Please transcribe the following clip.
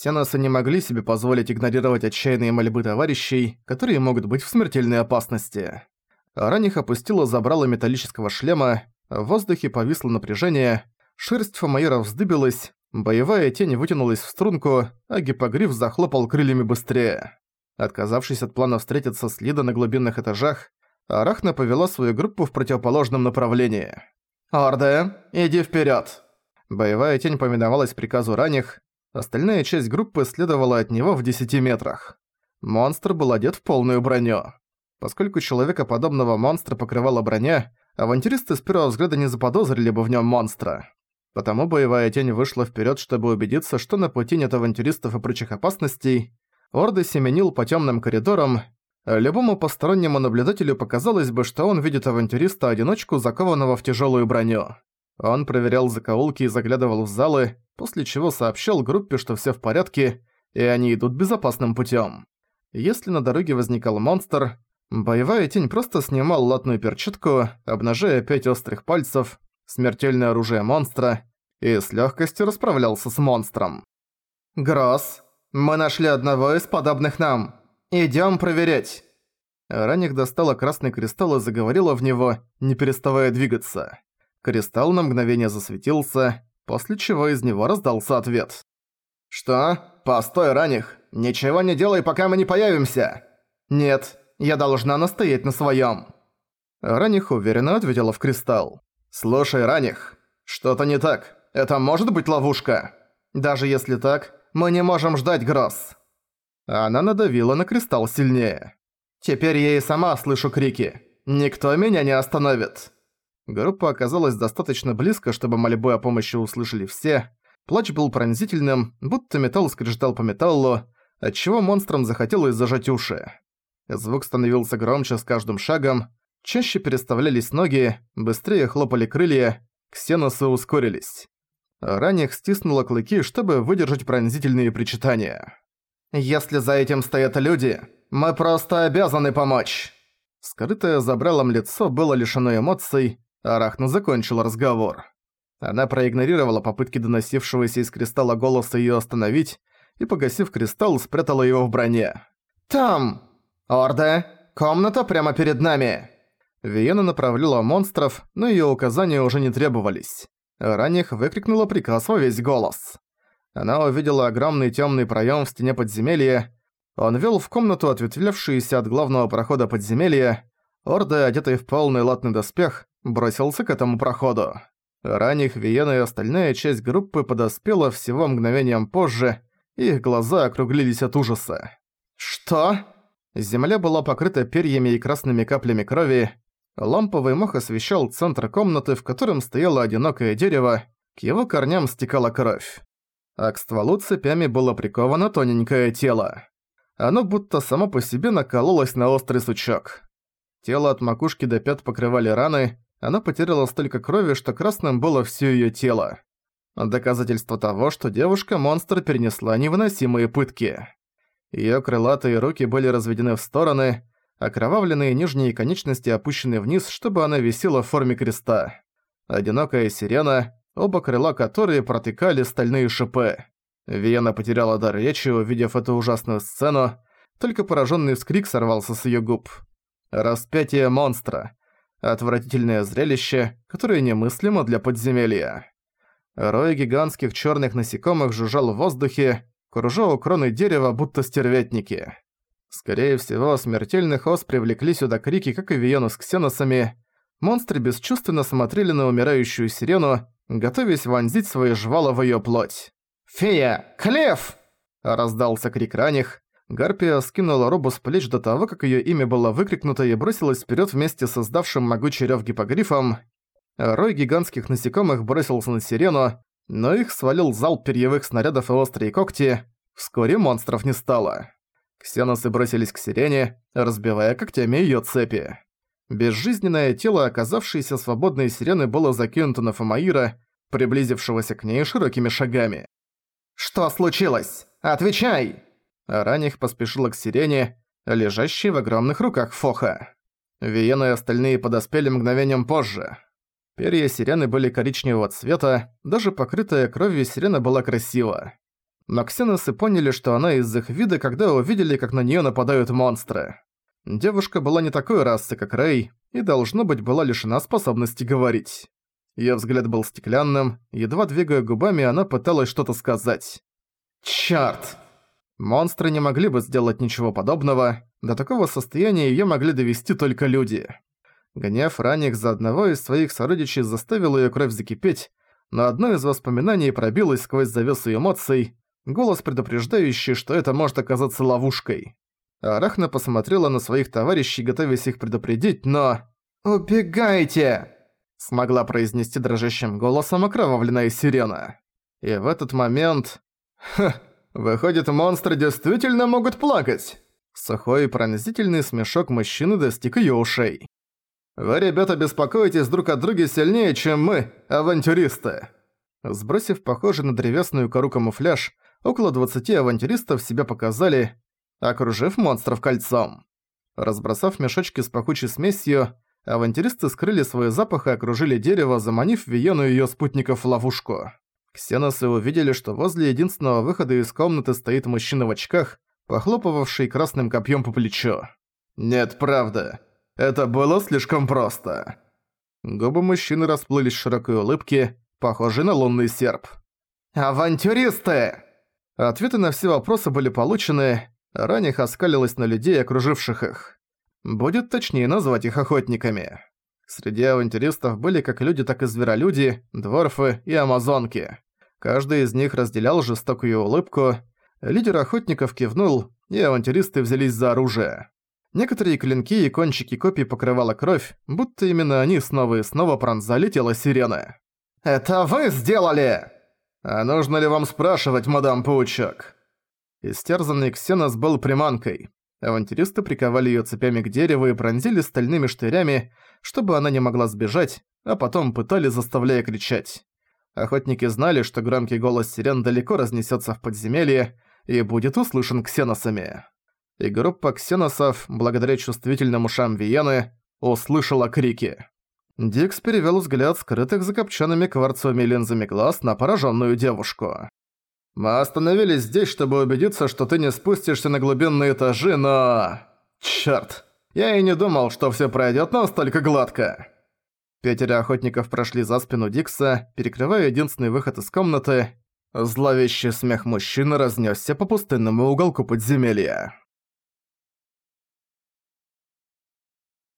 Ксеносы не могли себе позволить игнорировать отчаянные мольбы товарищей, которые могут быть в смертельной опасности. Ранних опустила забрала металлического шлема, в воздухе повисло напряжение, шерсть Фомаира вздыбилась, боевая тень вытянулась в струнку, а гипогриф захлопал крыльями быстрее. Отказавшись от плана встретиться с Лида на глубинных этажах, Арахна повела свою группу в противоположном направлении. «Орде, иди вперед! Боевая тень поминовалась приказу ранних, остальная часть группы следовала от него в 10 метрах. Монстр был одет в полную броню. Поскольку человека подобного монстра покрывала броня, авантюристы с первого взгляда не заподозрили бы в нем монстра. Потому боевая тень вышла вперед, чтобы убедиться, что на пути нет авантюристов и прочих опасностей. Орды семенил по темным коридорам. Любому постороннему наблюдателю показалось бы, что он видит авантюриста-одиночку, закованного в тяжелую броню. Он проверял закоулки и заглядывал в залы, после чего сообщал группе, что все в порядке, и они идут безопасным путем. Если на дороге возникал монстр, боевая тень просто снимал латную перчатку, обнажая пять острых пальцев, смертельное оружие монстра, и с легкостью расправлялся с монстром. «Гросс, мы нашли одного из подобных нам. Идем проверять!» Раник достала красный кристалл и заговорила в него, не переставая двигаться. Кристалл на мгновение засветился, после чего из него раздался ответ. «Что? Постой, Раних! Ничего не делай, пока мы не появимся!» «Нет, я должна настоять на своём!» Раних уверенно ответила в кристалл. «Слушай, Раних, что-то не так. Это может быть ловушка? Даже если так, мы не можем ждать Гросс!» Она надавила на кристалл сильнее. «Теперь я и сама слышу крики. Никто меня не остановит!» Группа оказалась достаточно близко, чтобы мольбу о помощи услышали все. Плач был пронзительным, будто металл скрежетал по металлу, отчего монстрам захотелось зажать уши. Звук становился громче с каждым шагом, чаще переставлялись ноги, быстрее хлопали крылья, ксеносы ускорились. Ранних стиснула клыки, чтобы выдержать пронзительные причитания. «Если за этим стоят люди, мы просто обязаны помочь!» Скрытое забралом лицо было лишено эмоций, Арахна закончила разговор. Она проигнорировала попытки доносившегося из кристалла голоса её остановить и, погасив кристалл, спрятала его в броне. «Там! Орда! Комната прямо перед нами!» Виена направляла монстров, но её указания уже не требовались. Ранних выкрикнула приказ во весь голос. Она увидела огромный тёмный проём в стене подземелья. Он вёл в комнату, ответвлявшуюся от главного прохода подземелья. Орда, одетый в полный латный доспех, бросился к этому проходу. Ранних Виена и остальная часть группы подоспела всего мгновением позже, их глаза округлились от ужаса. «Что?» Земля была покрыта перьями и красными каплями крови. Ламповый мох освещал центр комнаты, в котором стояло одинокое дерево, к его корням стекала кровь. А к стволу цепями было приковано тоненькое тело. Оно будто само по себе накололось на острый сучок. Тело от макушки до пят покрывали раны, она потеряла столько крови, что красным было всё её тело. Доказательство того, что девушка-монстр перенесла невыносимые пытки. Её крылатые руки были разведены в стороны, окровавленные нижние конечности опущены вниз, чтобы она висела в форме креста. Одинокая сирена, оба крыла которой протыкали стальные шипы. Виена потеряла дар речи, увидев эту ужасную сцену, только поражённый вскрик сорвался с её губ. Распятие монстра. Отвратительное зрелище, которое немыслимо для подземелья. Рой гигантских черных насекомых жужжал в воздухе, кружа у кроны дерева, будто стервятники. Скорее всего, смертельных ос привлекли сюда крики, как и Виену с ксеносами. Монстры бесчувственно смотрели на умирающую сирену, готовясь вонзить свои жвала в её плоть. «Фея! Клев!» – раздался крик ранних. Гарпия скинула робу с плеч до того, как её имя было выкрикнуто и бросилась вперёд вместе с создавшим могучий рёв гипогрифом. Рой гигантских насекомых бросился на сирену, но их свалил залп перьевых снарядов и острые когти. Вскоре монстров не стало. Ксеносы бросились к сирене, разбивая когтями её цепи. Безжизненное тело, оказавшееся свободной сирены, было закинуто на Фомаира, приблизившегося к ней широкими шагами. «Что случилось? Отвечай!» Ранних поспешила к сирене, лежащей в огромных руках Фоха. Виена и остальные подоспели мгновением позже. Перья сирены были коричневого цвета, даже покрытая кровью сирена была красива. Но ксеносы поняли, что она из их вида, когда увидели, как на неё нападают монстры. Девушка была не такой расы, как Рэй, и, должно быть, была лишена способности говорить. Её взгляд был стеклянным, едва двигая губами, она пыталась что-то сказать. «Чёрт!» Монстры не могли бы сделать ничего подобного, до такого состояния её могли довести только люди. Гнев Раник за одного из своих сородичей заставил её кровь закипеть, но одно из воспоминаний пробилось сквозь завесу эмоций, голос предупреждающий, что это может оказаться ловушкой. Арахна посмотрела на своих товарищей, готовясь их предупредить, но... «Убегайте!» смогла произнести дрожащим голосом окровавленная сирена. И в этот момент... Ха, выходит, монстры действительно могут плакать! Сухой и пронзительный смешок мужчины достиг её ушей. «Вы, ребята, беспокоитесь друг о друге сильнее, чем мы, авантюристы!» Сбросив похожий на древесную кору камуфляж, около 20 авантюристов себя показали, окружив монстров кольцом. Разбросав мешочки с пахучей смесью, авантюристы скрыли свой запах и окружили дерево, заманив Виену и её спутников в ловушку. Ксеносы увидели, что возле единственного выхода из комнаты стоит мужчина в очках, похлопывавший красным копьем по плечу. «Нет, правда. Это было слишком просто». Губы мужчины расплылись в широкой улыбке, похожей на лунный серп. «Авантюристы!» Ответы на все вопросы были получены, Ранних оскалилась на людей, окруживших их. Будет точнее назвать их охотниками. Среди авантюристов были как люди, так и зверолюди, дворфы и амазонки. Каждый из них разделял жестокую улыбку. Лидер охотников кивнул, и авантюристы взялись за оружие. Некоторые клинки и кончики копий покрывала кровь, будто именно они снова и снова пронзали тело сирены. «Это вы сделали!» «А нужно ли вам спрашивать, мадам Паучок?» Истерзанный Ксенос был приманкой. Авантюристы приковали её цепями к дереву и пронзили стальными штырями, чтобы она не могла сбежать, а потом пытали, заставляя кричать. Охотники знали, что громкий голос сирен далеко разнесётся в подземелье и будет услышан ксеносами. И группа ксеносов, благодаря чувствительным ушам Виены, услышала крики. Дикс перевёл взгляд скрытых за копчеными кварцовыми линзами глаз на поражённую девушку. Мы остановились здесь, чтобы убедиться, что ты не спустишься на глубинные этажи, но... Чёрт. Я и не думал, что всё пройдёт настолько гладко. Пятеро охотников прошли за спину Дикса, перекрывая единственный выход из комнаты. Зловещий смех мужчины разнесся по пустынному уголку подземелья.